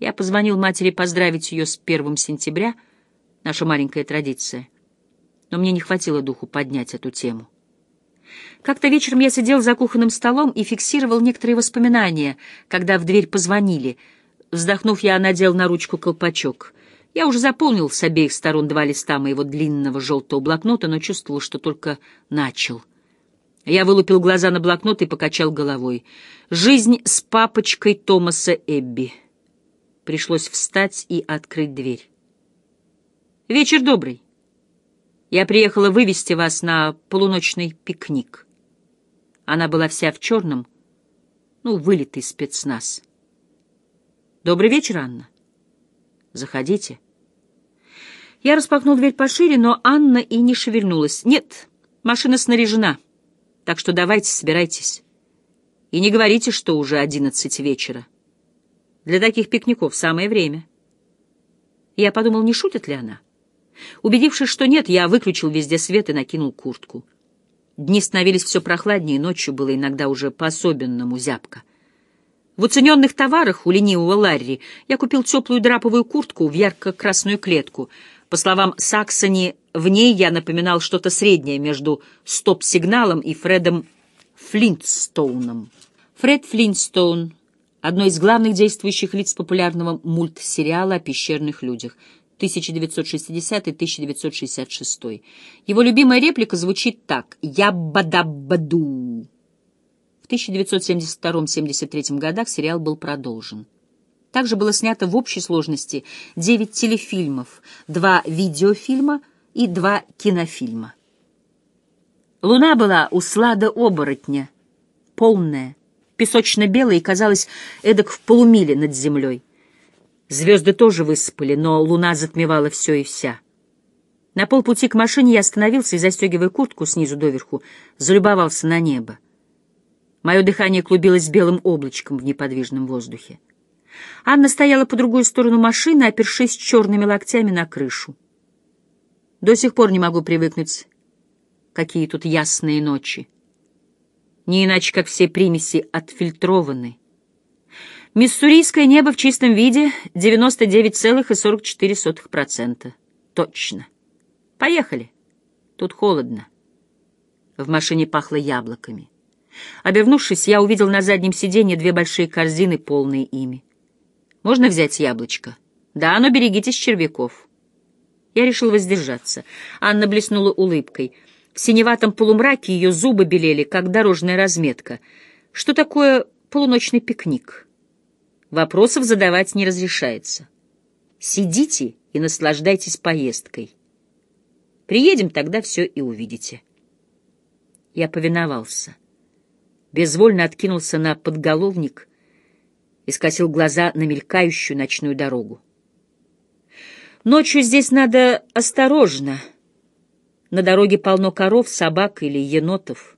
Я позвонил матери поздравить ее с первым сентября, наша маленькая традиция, но мне не хватило духу поднять эту тему. Как-то вечером я сидел за кухонным столом и фиксировал некоторые воспоминания, когда в дверь позвонили. Вздохнув, я надел на ручку колпачок. Я уже заполнил с обеих сторон два листа моего длинного желтого блокнота, но чувствовал, что только начал. Я вылупил глаза на блокнот и покачал головой. «Жизнь с папочкой Томаса Эбби». Пришлось встать и открыть дверь. «Вечер добрый. Я приехала вывести вас на полуночный пикник». Она была вся в черном, ну, вылитый спецназ. «Добрый вечер, Анна. Заходите». Я распахнул дверь пошире, но Анна и не шевельнулась. «Нет, машина снаряжена». Так что давайте, собирайтесь. И не говорите, что уже одиннадцать вечера. Для таких пикников самое время. Я подумал, не шутит ли она. Убедившись, что нет, я выключил везде свет и накинул куртку. Дни становились все прохладнее, ночью было иногда уже по-особенному зябко. В уцененных товарах у ленивого Ларри я купил теплую драповую куртку в ярко-красную клетку. По словам Саксони, в ней я напоминал что-то среднее между стоп-сигналом и Фредом Флинтстоуном. Фред Флинтстоун — одно из главных действующих лиц популярного мультсериала о пещерных людях — 1960-1966. Его любимая реплика звучит так «Яббадаббаду». В 1972-73 годах сериал был продолжен. Также было снято в общей сложности 9 телефильмов, 2 видеофильма и два кинофильма. Луна была у слада-оборотня, полная, песочно-белая и казалась эдак в полумиле над землей. Звезды тоже высыпали, но луна затмевала все и вся. На полпути к машине я остановился и, застегивая куртку снизу доверху, залюбовался на небо. Мое дыхание клубилось белым облачком в неподвижном воздухе. Анна стояла по другую сторону машины, опершись черными локтями на крышу. До сих пор не могу привыкнуть, какие тут ясные ночи. Не иначе, как все примеси отфильтрованы. Миссурийское небо в чистом виде 99,44%. Точно. Поехали. Тут холодно. В машине пахло яблоками. Обернувшись, я увидел на заднем сиденье две большие корзины, полные ими. «Можно взять яблочко?» «Да, но берегитесь червяков». Я решил воздержаться. Анна блеснула улыбкой. В синеватом полумраке ее зубы белели, как дорожная разметка. Что такое полуночный пикник? Вопросов задавать не разрешается. Сидите и наслаждайтесь поездкой. Приедем, тогда все и увидите. Я повиновался. Безвольно откинулся на подголовник и скосил глаза на мелькающую ночную дорогу. Ночью здесь надо осторожно. На дороге полно коров, собак или енотов.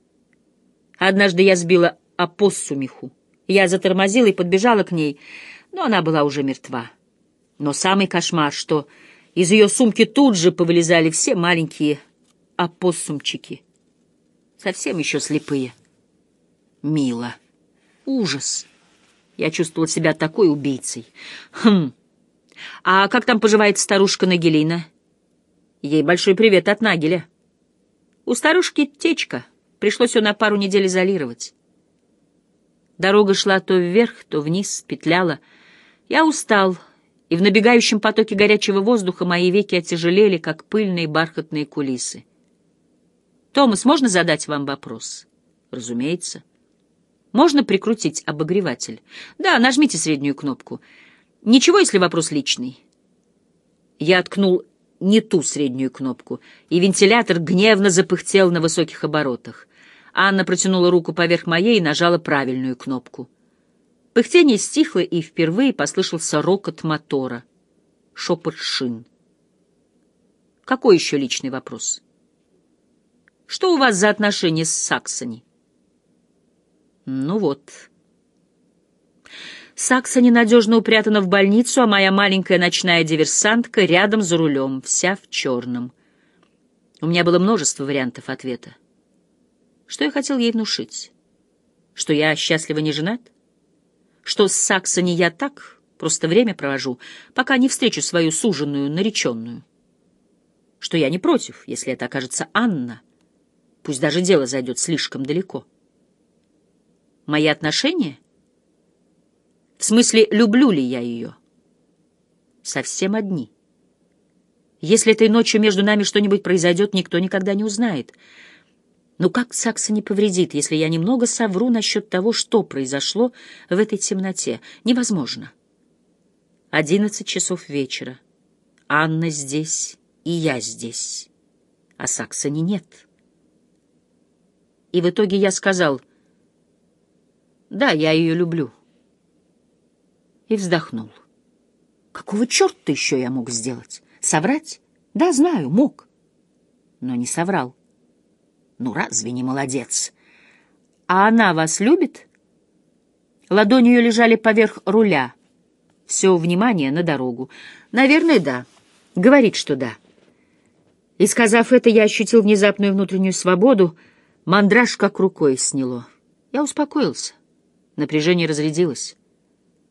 Однажды я сбила опоссумиху. Я затормозила и подбежала к ней, но она была уже мертва. Но самый кошмар, что из ее сумки тут же повылезали все маленькие опоссумчики. Совсем еще слепые. Мило. Ужас. Я чувствовала себя такой убийцей. Хм. «А как там поживает старушка Нагелина?» «Ей большой привет от Нагеля». «У старушки течка. Пришлось ее на пару недель изолировать». Дорога шла то вверх, то вниз, петляла. Я устал, и в набегающем потоке горячего воздуха мои веки отяжелели, как пыльные бархатные кулисы. «Томас, можно задать вам вопрос?» «Разумеется». «Можно прикрутить обогреватель?» «Да, нажмите среднюю кнопку». Ничего, если вопрос личный. Я ткнул не ту среднюю кнопку, и вентилятор гневно запыхтел на высоких оборотах. Анна протянула руку поверх моей и нажала правильную кнопку. Пыхтение стихло, и впервые послышался рокот мотора, шепот шин. Какой еще личный вопрос? Что у вас за отношения с Саксони? Ну вот... Сакса ненадежно упрятана в больницу, а моя маленькая ночная диверсантка рядом за рулем, вся в черном. У меня было множество вариантов ответа. Что я хотел ей внушить? Что я счастливо не женат? Что с Сакса не я так, Просто время провожу, пока не встречу свою суженную, нареченную. Что я не против, если это окажется Анна. Пусть даже дело зайдет слишком далеко. Мои отношения? В смысле, люблю ли я ее? Совсем одни. Если этой ночью между нами что-нибудь произойдет, никто никогда не узнает. Но как Сакса не повредит, если я немного совру насчет того, что произошло в этой темноте? Невозможно. Одиннадцать часов вечера. Анна здесь, и я здесь. А Саксони нет. И в итоге я сказал, да, я ее люблю. И вздохнул. Какого черта еще я мог сделать? Соврать? Да, знаю, мог. Но не соврал. Ну, разве не молодец? А она вас любит? Ладони ее лежали поверх руля — все внимание на дорогу. Наверное, да. Говорит, что да. И, сказав это, я ощутил внезапную внутреннюю свободу, мандраж как рукой сняло. Я успокоился. Напряжение разрядилось.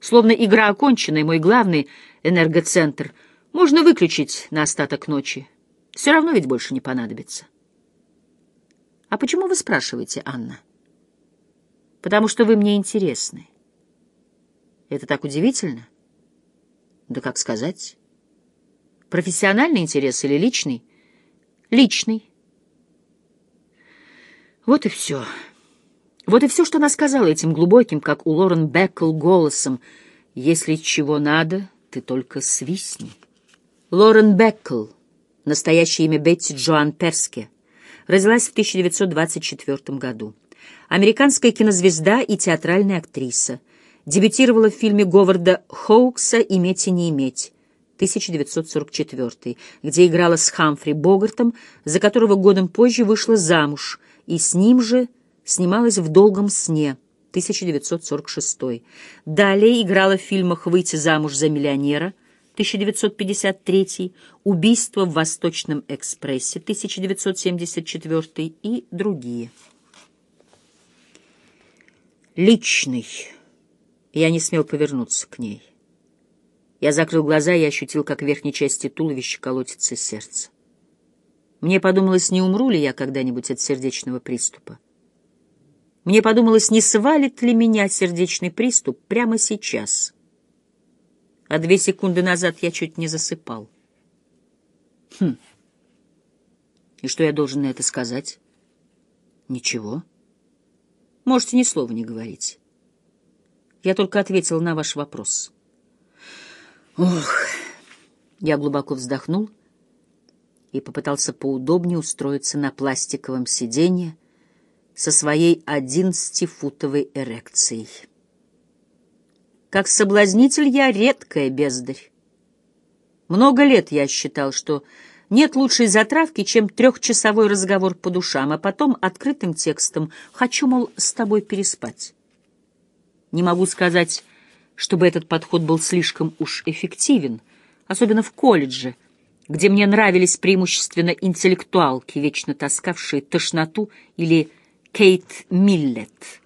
Словно игра окончена, и мой главный энергоцентр можно выключить на остаток ночи. Все равно ведь больше не понадобится. А почему вы спрашиваете, Анна? Потому что вы мне интересны. Это так удивительно. Да как сказать? Профессиональный интерес или личный? Личный. Вот и все. Вот и все, что она сказала этим глубоким, как у Лорен Беккл, голосом. «Если чего надо, ты только свистни». Лорен Беккл, настоящее имя Бетти Джоан Перске, родилась в 1924 году. Американская кинозвезда и театральная актриса — дебютировала в фильме Говарда Хоукса «Иметь и не иметь», 1944, где играла с Хамфри Богартом, за которого годом позже вышла замуж, и с ним же снималась в «Долгом сне», 1946. Далее играла в фильмах «Выйти замуж за миллионера», 1953, «Убийство в Восточном экспрессе», 1974 и другие. Личный. Я не смел повернуться к ней. Я закрыл глаза и ощутил, как в верхней части туловища колотится сердце. Мне подумалось, не умру ли я когда-нибудь от сердечного приступа. Мне подумалось, не свалит ли меня сердечный приступ прямо сейчас. А две секунды назад я чуть не засыпал. Хм. И что я должен на это сказать? Ничего. Можете ни слова не говорить. Я только ответил на ваш вопрос. Ох, я глубоко вздохнул и попытался поудобнее устроиться на пластиковом сиденье со своей одиннадцатифутовой эрекцией. Как соблазнитель я редкая бездарь. Много лет я считал, что нет лучшей затравки, чем трехчасовой разговор по душам, а потом открытым текстом «хочу, мол, с тобой переспать». Не могу сказать, чтобы этот подход был слишком уж эффективен, особенно в колледже, где мне нравились преимущественно интеллектуалки, вечно таскавшие тошноту, или Кейт Миллет,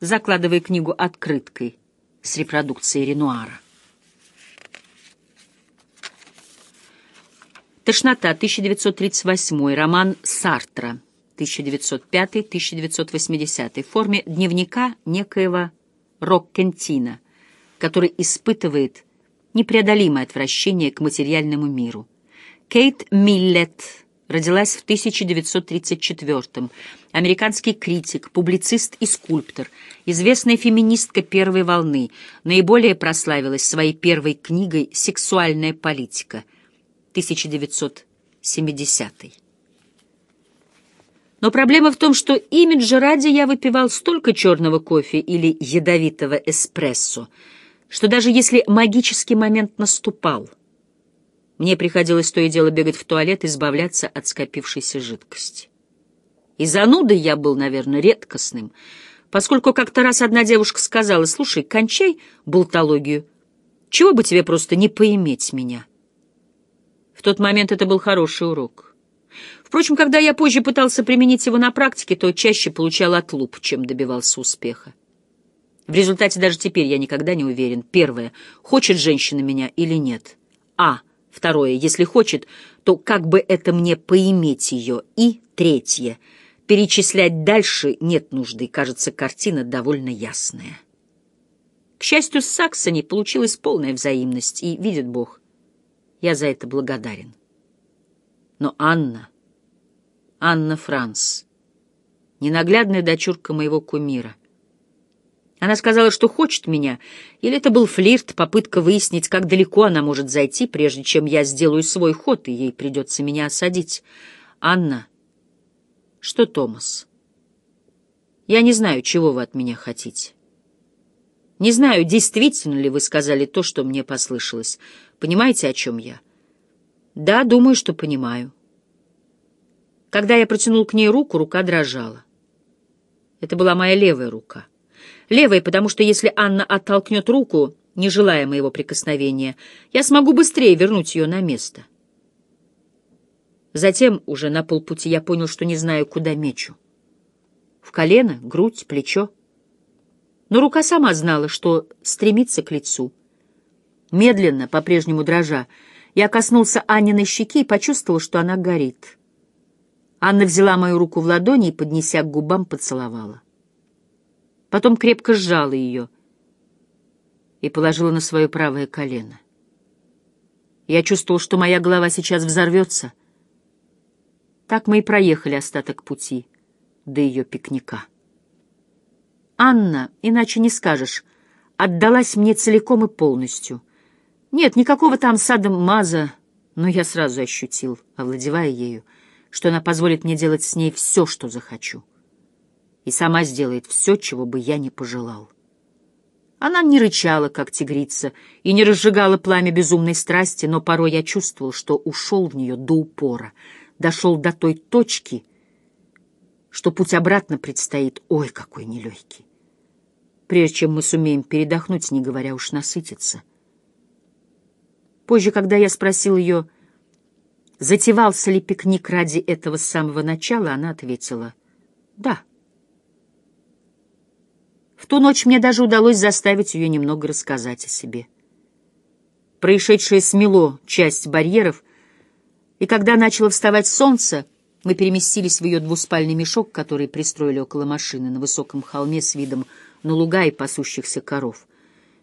закладывая книгу открыткой с репродукцией Ренуара. «Тошнота», 1938, роман Сартра, 1905-1980, в форме дневника некоего Роккентина, который испытывает непреодолимое отвращение к материальному миру. Кейт Миллет родилась в 1934-м, американский критик, публицист и скульптор, известная феминистка первой волны, наиболее прославилась своей первой книгой «Сексуальная политика» 1970 -й. Но проблема в том, что имиджа ради я выпивал столько черного кофе или ядовитого эспрессо, что даже если магический момент наступал, мне приходилось то и дело бегать в туалет и избавляться от скопившейся жидкости. И занудой я был, наверное, редкостным, поскольку как-то раз одна девушка сказала, «Слушай, кончай болтологию, чего бы тебе просто не поиметь меня?» В тот момент это был хороший урок. Впрочем, когда я позже пытался применить его на практике, то чаще получал отлуп, чем добивался успеха. В результате даже теперь я никогда не уверен. Первое. Хочет женщина меня или нет? А. Второе. Если хочет, то как бы это мне поиметь ее? И третье. Перечислять дальше нет нужды. Кажется, картина довольно ясная. К счастью, с Саксони получилась полная взаимность, и, видит Бог, я за это благодарен. Но Анна, Анна Франц, ненаглядная дочурка моего кумира — она сказала, что хочет меня, или это был флирт, попытка выяснить, как далеко она может зайти, прежде чем я сделаю свой ход, и ей придется меня осадить. Анна, что Томас? Я не знаю, чего вы от меня хотите. Не знаю, действительно ли вы сказали то, что мне послышалось. Понимаете, о чем я? Да, думаю, что понимаю. Когда я протянул к ней руку, рука дрожала. Это была моя левая рука. Левой, потому что если Анна оттолкнет руку, не желая моего прикосновения, я смогу быстрее вернуть ее на место. Затем, уже на полпути, я понял, что не знаю, куда мечу. В колено, грудь, плечо. Но рука сама знала, что стремится к лицу. Медленно, по-прежнему дрожа, я коснулся Анниной щеки и почувствовал, что она горит. Анна взяла мою руку в ладони и, поднеся к губам, поцеловала потом крепко сжала ее и положила на свое правое колено. Я чувствовал, что моя голова сейчас взорвется. Так мы и проехали остаток пути до ее пикника. Анна, иначе не скажешь, отдалась мне целиком и полностью. Нет, никакого там сада маза, но я сразу ощутил, овладевая ею, что она позволит мне делать с ней все, что захочу и сама сделает все, чего бы я не пожелал. Она не рычала, как тигрица, и не разжигала пламя безумной страсти, но порой я чувствовал, что ушел в нее до упора, дошел до той точки, что путь обратно предстоит, ой, какой нелегкий. Прежде чем мы сумеем передохнуть, не говоря уж насытиться. Позже, когда я спросил ее, затевался ли пикник ради этого с самого начала, она ответила «да». В ту ночь мне даже удалось заставить ее немного рассказать о себе. Происшедшее смело часть барьеров, и когда начало вставать солнце, мы переместились в ее двуспальный мешок, который пристроили около машины на высоком холме с видом на луга и пасущихся коров.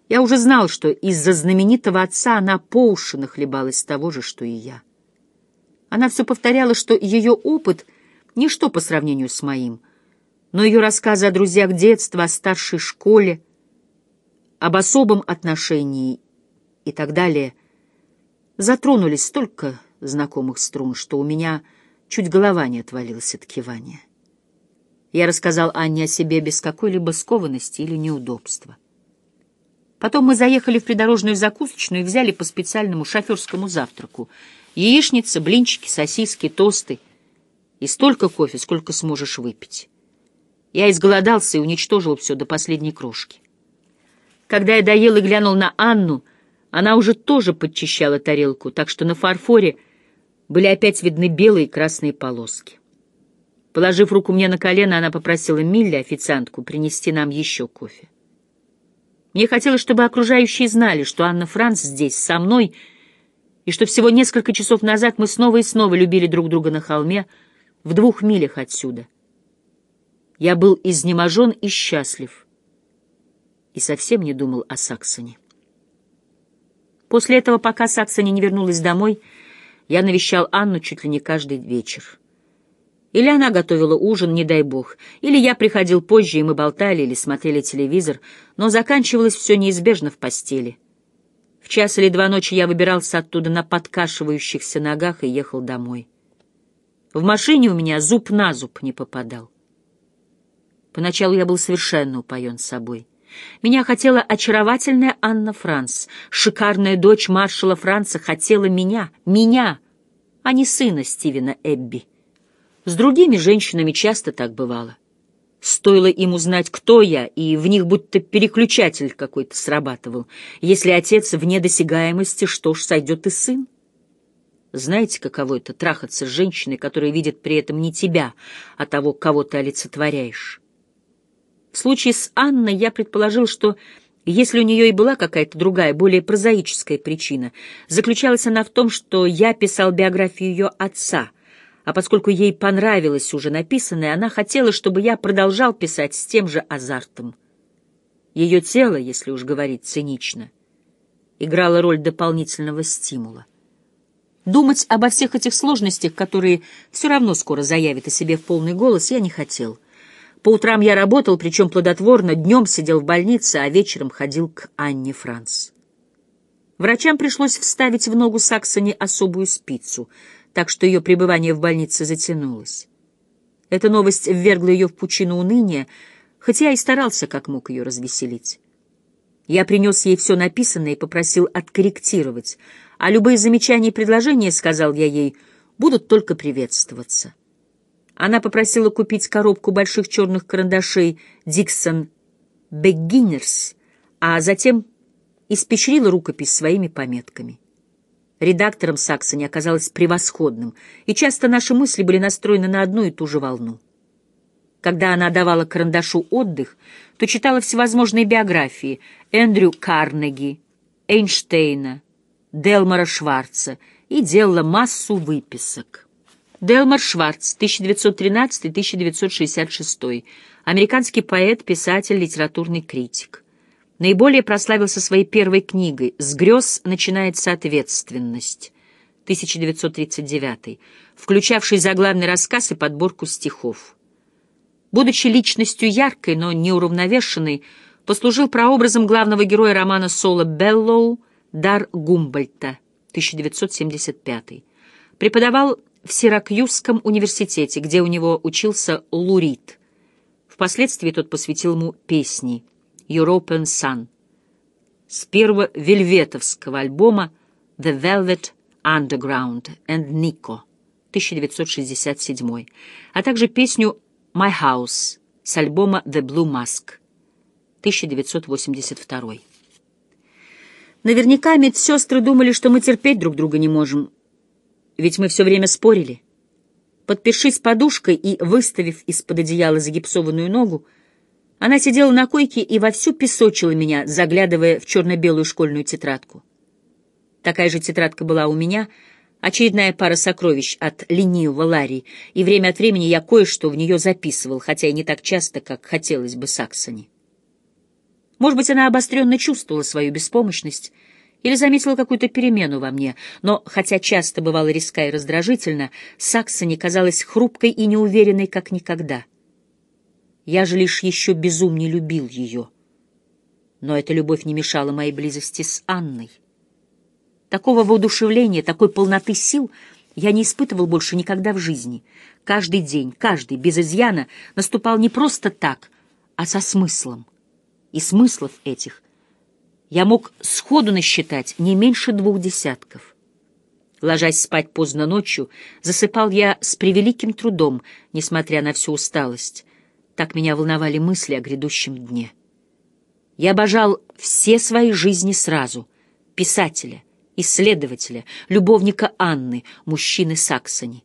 Я уже знал, что из-за знаменитого отца она по уши нахлебалась того же, что и я. Она все повторяла, что ее опыт — ничто по сравнению с моим — но ее рассказы о друзьях детства, о старшей школе, об особом отношении и так далее затронулись столько знакомых струн, что у меня чуть голова не отвалилась от кивания. Я рассказал Анне о себе без какой-либо скованности или неудобства. Потом мы заехали в придорожную закусочную и взяли по специальному шоферскому завтраку. Яичница, блинчики, сосиски, тосты и столько кофе, сколько сможешь выпить. Я изголодался и уничтожил все до последней крошки. Когда я доел и глянул на Анну, она уже тоже подчищала тарелку, так что на фарфоре были опять видны белые и красные полоски. Положив руку мне на колено, она попросила Милли, официантку, принести нам еще кофе. Мне хотелось, чтобы окружающие знали, что Анна Франц здесь, со мной, и что всего несколько часов назад мы снова и снова любили друг друга на холме, в двух милях отсюда. Я был изнеможен и счастлив, и совсем не думал о Саксоне. После этого, пока Саксоне не вернулась домой, я навещал Анну чуть ли не каждый вечер. Или она готовила ужин, не дай бог, или я приходил позже, и мы болтали или смотрели телевизор, но заканчивалось все неизбежно в постели. В час или два ночи я выбирался оттуда на подкашивающихся ногах и ехал домой. В машине у меня зуб на зуб не попадал. Поначалу я был совершенно упоен собой. Меня хотела очаровательная Анна Франц. Шикарная дочь маршала Франца хотела меня, меня, а не сына Стивена Эбби. С другими женщинами часто так бывало. Стоило им узнать, кто я, и в них будто переключатель какой-то срабатывал. Если отец вне досягаемости, что ж, сойдет и сын. Знаете, каково это — трахаться с женщиной, которая видит при этом не тебя, а того, кого ты олицетворяешь? В случае с Анной я предположил, что если у нее и была какая-то другая, более прозаическая причина, заключалась она в том, что я писал биографию ее отца, а поскольку ей понравилось уже написанное, она хотела, чтобы я продолжал писать с тем же азартом. Ее тело, если уж говорить цинично, играло роль дополнительного стимула. Думать обо всех этих сложностях, которые все равно скоро заявят о себе в полный голос, я не хотел. По утрам я работал, причем плодотворно, днем сидел в больнице, а вечером ходил к Анне Франц. Врачам пришлось вставить в ногу Саксоне особую спицу, так что ее пребывание в больнице затянулось. Эта новость ввергла ее в пучину уныния, хотя я и старался как мог ее развеселить. Я принес ей все написанное и попросил откорректировать, а любые замечания и предложения, сказал я ей, будут только приветствоваться. Она попросила купить коробку больших черных карандашей Dixon Beginners, а затем испещрила рукопись своими пометками. Редактором Саксони оказалась превосходным, и часто наши мысли были настроены на одну и ту же волну. Когда она давала карандашу отдых, то читала всевозможные биографии Эндрю Карнеги, Эйнштейна, Делмара Шварца и делала массу выписок. Делмар Шварц, 1913-1966, американский поэт, писатель, литературный критик. Наиболее прославился своей первой книгой «С грез начинается ответственность», 1939, включавшей заглавный рассказ и подборку стихов. Будучи личностью яркой, но неуравновешенной, послужил прообразом главного героя романа Соло Беллоу «Дар Гумбольта», 1975. Преподавал в Сиракьюзском университете, где у него учился Лурид. Впоследствии тот посвятил ему песни «European Sun» с первого вельветовского альбома «The Velvet Underground and Nico» 1967, а также песню «My House» с альбома «The Blue Mask» 1982. Наверняка медсестры думали, что мы терпеть друг друга не можем, ведь мы все время спорили. Подпершись подушкой и выставив из-под одеяла загипсованную ногу, она сидела на койке и вовсю песочила меня, заглядывая в черно-белую школьную тетрадку. Такая же тетрадка была у меня, очередная пара сокровищ от ленивого Ларри, и время от времени я кое-что в нее записывал, хотя и не так часто, как хотелось бы Саксоне. Может быть, она обостренно чувствовала свою беспомощность или заметила какую-то перемену во мне, но, хотя часто бывала резка и раздражительна, Саксоне казалась хрупкой и неуверенной, как никогда. Я же лишь еще безумнее любил ее. Но эта любовь не мешала моей близости с Анной. Такого воодушевления, такой полноты сил я не испытывал больше никогда в жизни. Каждый день, каждый, без изъяна, наступал не просто так, а со смыслом. И смыслов этих я мог сходу насчитать не меньше двух десятков. Ложась спать поздно ночью, засыпал я с превеликим трудом, несмотря на всю усталость. Так меня волновали мысли о грядущем дне. Я обожал все свои жизни сразу — писателя, исследователя, любовника Анны, мужчины Саксони.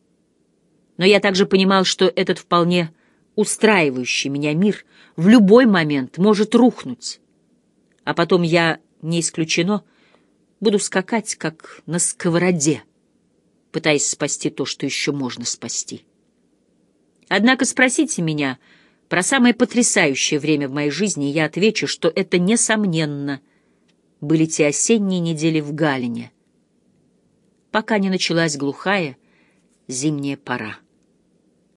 Но я также понимал, что этот вполне устраивающий меня мир в любой момент может рухнуть, а потом я, не исключено, буду скакать, как на сковороде, пытаясь спасти то, что еще можно спасти. Однако спросите меня про самое потрясающее время в моей жизни, и я отвечу, что это, несомненно, были те осенние недели в Галине, пока не началась глухая зимняя пора.